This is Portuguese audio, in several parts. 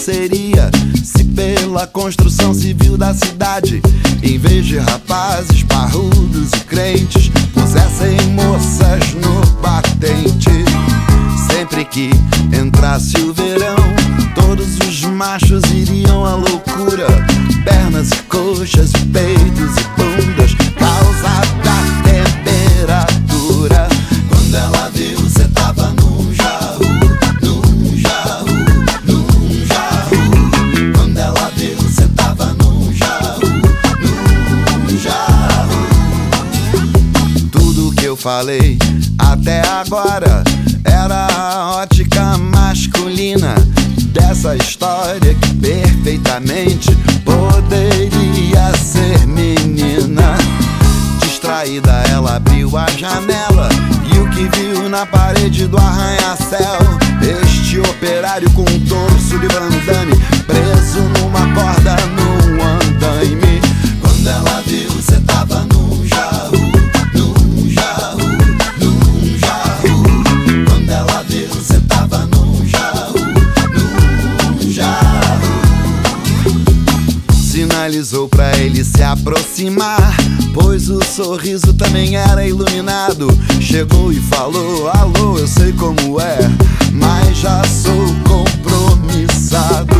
seria se pela construção civil da cidade, em vez de rapazes parrudos e crentes, pusessem moças no batente. Sempre que entrasse o verão, todos os machos iriam à loucura. Pernas e coxas, peitos falei até agora era a ótica masculina dessa história que perfeitamente poderia ser menina. Distraída, ela abriu a janela e o que viu na parede do arranha-céu? Este operário com um torso de Van Sinalizou pra ele se aproximar, pois o sorriso também era iluminado. Chegou e falou: Alô, eu sei como é, mas já sou compromissado.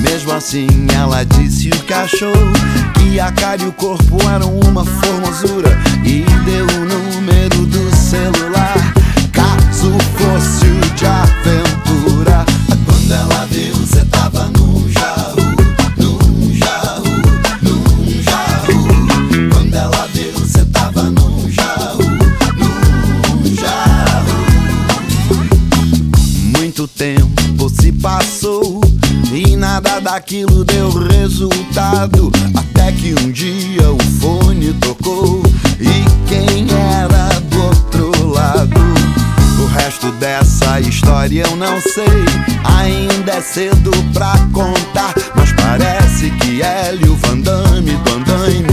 Mesmo assim, ela disse o achou: que a cara e o corpo eram uma formosura, e deu o se passou e nada daquilo deu resultado. Até que um dia o fone tocou e quem era do outro lado? O resto dessa história eu não sei. Ainda é cedo pra contar, mas parece que Hélio Van Damme andar